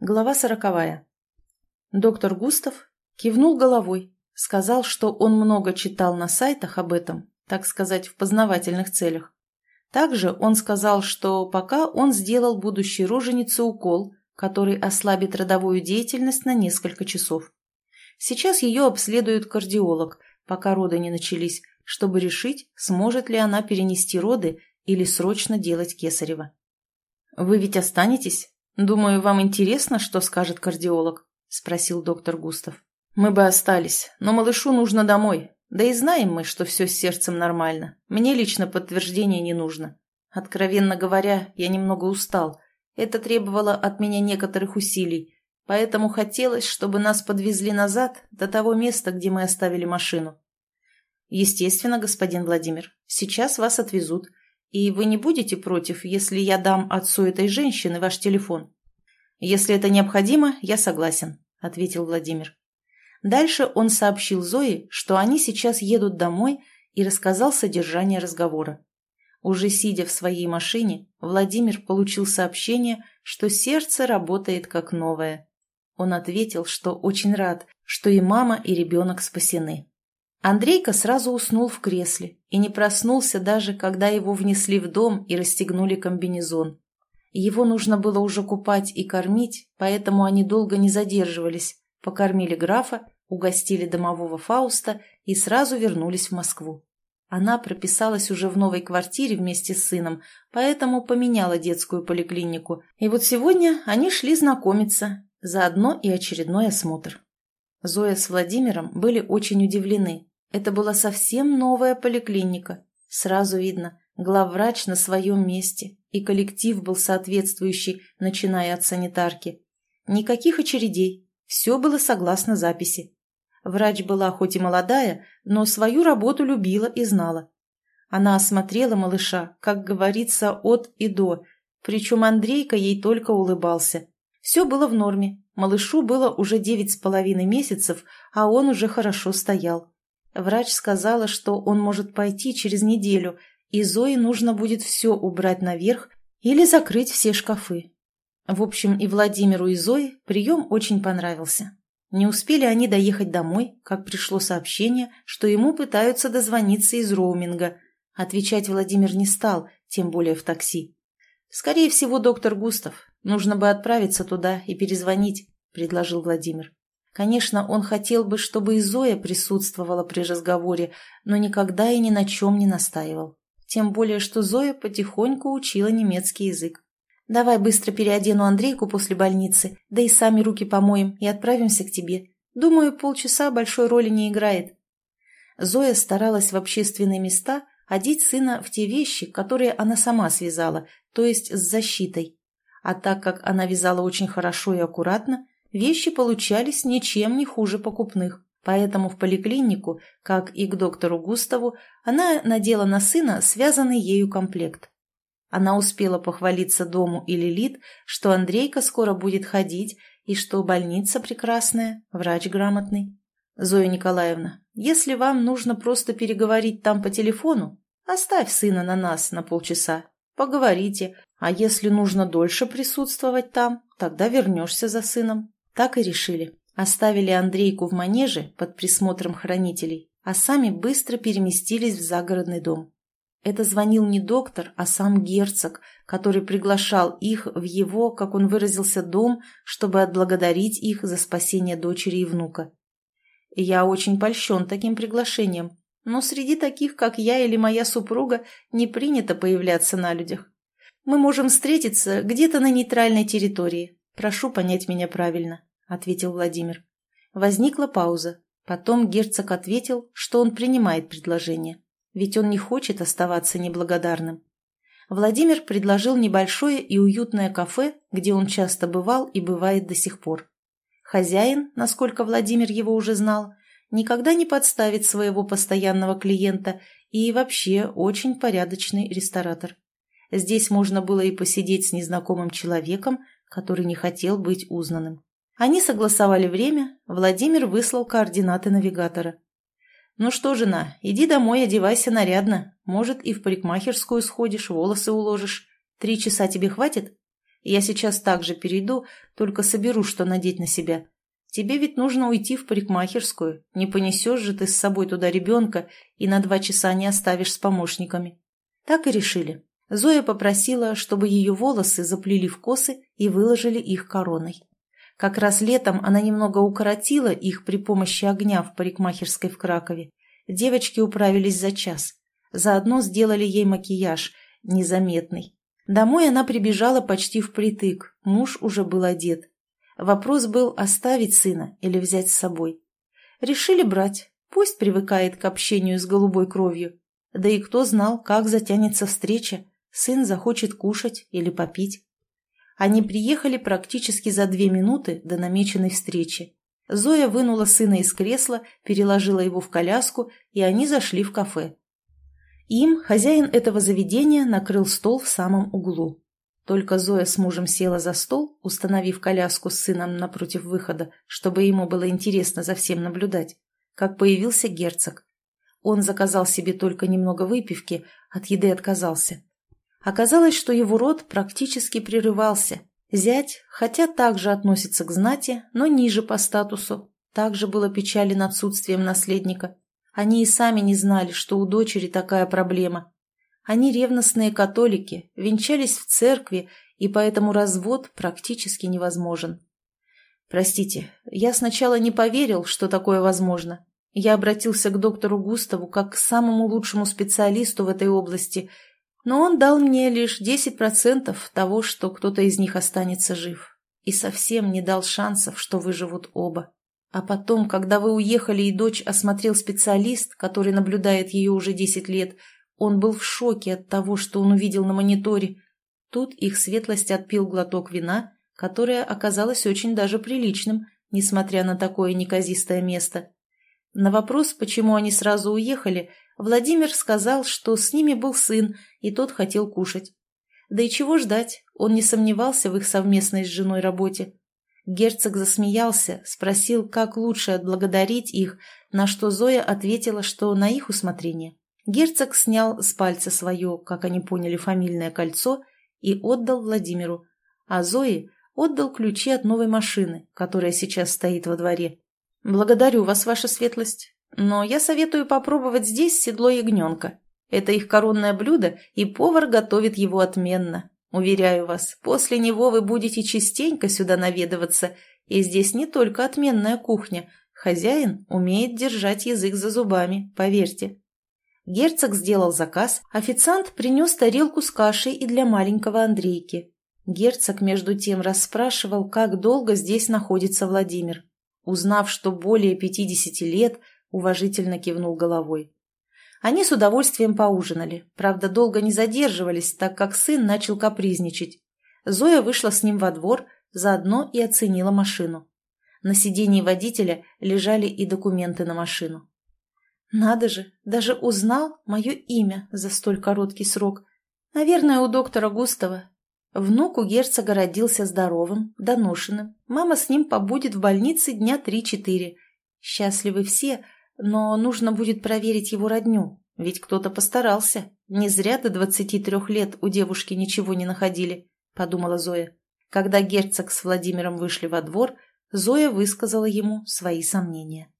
Глава сороковая. Доктор Густав кивнул головой, сказал, что он много читал на сайтах об этом, так сказать, в познавательных целях. Также он сказал, что пока он сделал будущей роженице укол, который ослабит родовую деятельность на несколько часов. Сейчас ее обследует кардиолог, пока роды не начались, чтобы решить, сможет ли она перенести роды или срочно делать кесарево. «Вы ведь останетесь?» «Думаю, вам интересно, что скажет кардиолог?» – спросил доктор Густав. «Мы бы остались, но малышу нужно домой. Да и знаем мы, что все с сердцем нормально. Мне лично подтверждения не нужно. Откровенно говоря, я немного устал. Это требовало от меня некоторых усилий, поэтому хотелось, чтобы нас подвезли назад, до того места, где мы оставили машину. Естественно, господин Владимир, сейчас вас отвезут. И вы не будете против, если я дам отцу этой женщины ваш телефон? Если это необходимо, я согласен, ответил Владимир. Дальше он сообщил Зое, что они сейчас едут домой и рассказал содержание разговора. Уже сидя в своей машине, Владимир получил сообщение, что сердце работает как новое. Он ответил, что очень рад, что и мама, и ребенок спасены. Андрейка сразу уснул в кресле и не проснулся даже, когда его внесли в дом и расстегнули комбинезон. Его нужно было уже купать и кормить, поэтому они долго не задерживались, покормили графа, угостили домового Фауста и сразу вернулись в Москву. Она прописалась уже в новой квартире вместе с сыном, поэтому поменяла детскую поликлинику. И вот сегодня они шли знакомиться, заодно и очередной осмотр. Зоя с Владимиром были очень удивлены. Это была совсем новая поликлиника. Сразу видно, главврач на своем месте, и коллектив был соответствующий, начиная от санитарки. Никаких очередей, все было согласно записи. Врач была хоть и молодая, но свою работу любила и знала. Она осмотрела малыша, как говорится, от и до, причем Андрейка ей только улыбался. Все было в норме, малышу было уже девять с половиной месяцев, а он уже хорошо стоял. Врач сказала, что он может пойти через неделю, и Зое нужно будет все убрать наверх или закрыть все шкафы. В общем, и Владимиру, и Зое прием очень понравился. Не успели они доехать домой, как пришло сообщение, что ему пытаются дозвониться из роуминга. Отвечать Владимир не стал, тем более в такси. «Скорее всего, доктор Густав. Нужно бы отправиться туда и перезвонить», — предложил Владимир. Конечно, он хотел бы, чтобы и Зоя присутствовала при разговоре, но никогда и ни на чем не настаивал. Тем более, что Зоя потихоньку учила немецкий язык. «Давай быстро переодену Андрейку после больницы, да и сами руки помоем и отправимся к тебе. Думаю, полчаса большой роли не играет». Зоя старалась в общественные места одеть сына в те вещи, которые она сама связала, то есть с защитой. А так как она вязала очень хорошо и аккуратно, вещи получались ничем не хуже покупных. Поэтому в поликлинику, как и к доктору Густаву, она надела на сына связанный ею комплект. Она успела похвалиться дому и Лилит, что Андрейка скоро будет ходить и что больница прекрасная, врач грамотный. Зоя Николаевна, если вам нужно просто переговорить там по телефону, оставь сына на нас на полчаса, поговорите, а если нужно дольше присутствовать там, тогда вернешься за сыном. Так и решили. Оставили Андрейку в манеже под присмотром хранителей, а сами быстро переместились в загородный дом. Это звонил не доктор, а сам герцог, который приглашал их в его, как он выразился, дом, чтобы отблагодарить их за спасение дочери и внука. я очень польщен таким приглашением, но среди таких, как я или моя супруга, не принято появляться на людях. Мы можем встретиться где-то на нейтральной территории. Прошу понять меня правильно, — ответил Владимир. Возникла пауза. Потом герцог ответил, что он принимает предложение ведь он не хочет оставаться неблагодарным. Владимир предложил небольшое и уютное кафе, где он часто бывал и бывает до сих пор. Хозяин, насколько Владимир его уже знал, никогда не подставит своего постоянного клиента и вообще очень порядочный ресторатор. Здесь можно было и посидеть с незнакомым человеком, который не хотел быть узнанным. Они согласовали время, Владимир выслал координаты навигатора. «Ну что, жена, иди домой, одевайся нарядно. Может, и в парикмахерскую сходишь, волосы уложишь. Три часа тебе хватит?» Я сейчас также перейду, только соберу, что надеть на себя. Тебе ведь нужно уйти в парикмахерскую, не понесешь же ты с собой туда ребенка и на два часа не оставишь с помощниками. Так и решили. Зоя попросила, чтобы ее волосы заплели в косы и выложили их короной. Как раз летом она немного укоротила их при помощи огня в парикмахерской в Кракове. Девочки управились за час. Заодно сделали ей макияж, незаметный. Домой она прибежала почти впритык, муж уже был одет. Вопрос был, оставить сына или взять с собой. Решили брать, пусть привыкает к общению с голубой кровью. Да и кто знал, как затянется встреча, сын захочет кушать или попить. Они приехали практически за две минуты до намеченной встречи. Зоя вынула сына из кресла, переложила его в коляску, и они зашли в кафе. Им хозяин этого заведения накрыл стол в самом углу. Только Зоя с мужем села за стол, установив коляску с сыном напротив выхода, чтобы ему было интересно за всем наблюдать, как появился герцог. Он заказал себе только немного выпивки, от еды отказался. Оказалось, что его род практически прерывался. Зять, хотя также относится к знати, но ниже по статусу, также было печален отсутствием наследника. Они и сами не знали, что у дочери такая проблема. Они ревностные католики, венчались в церкви, и поэтому развод практически невозможен. Простите, я сначала не поверил, что такое возможно. Я обратился к доктору Густаву как к самому лучшему специалисту в этой области, но он дал мне лишь 10% того, что кто-то из них останется жив, и совсем не дал шансов, что выживут оба. А потом, когда вы уехали и дочь осмотрел специалист, который наблюдает ее уже 10 лет, он был в шоке от того, что он увидел на мониторе. Тут их светлость отпил глоток вина, которое оказалось очень даже приличным, несмотря на такое неказистое место. На вопрос, почему они сразу уехали, Владимир сказал, что с ними был сын, и тот хотел кушать. Да и чего ждать, он не сомневался в их совместной с женой работе. Герцог засмеялся, спросил, как лучше отблагодарить их, на что Зоя ответила, что на их усмотрение. Герцог снял с пальца свое, как они поняли, фамильное кольцо и отдал Владимиру, а Зои отдал ключи от новой машины, которая сейчас стоит во дворе. «Благодарю вас, ваша светлость, но я советую попробовать здесь седло ягненка. Это их коронное блюдо, и повар готовит его отменно. Уверяю вас, после него вы будете частенько сюда наведываться, и здесь не только отменная кухня. Хозяин умеет держать язык за зубами, поверьте». Герцог сделал заказ, официант принес тарелку с кашей и для маленького Андрейки. Герцог, между тем, расспрашивал, как долго здесь находится Владимир. Узнав, что более пятидесяти лет, уважительно кивнул головой. Они с удовольствием поужинали, правда, долго не задерживались, так как сын начал капризничать. Зоя вышла с ним во двор, заодно и оценила машину. На сидении водителя лежали и документы на машину. Надо же, даже узнал мое имя за столь короткий срок. Наверное, у доктора Густава. Внук у герцога родился здоровым, доношенным. Мама с ним побудет в больнице дня три-четыре. Счастливы все, но нужно будет проверить его родню, ведь кто-то постарался. Не зря до двадцати трех лет у девушки ничего не находили, подумала Зоя. Когда герцог с Владимиром вышли во двор, Зоя высказала ему свои сомнения.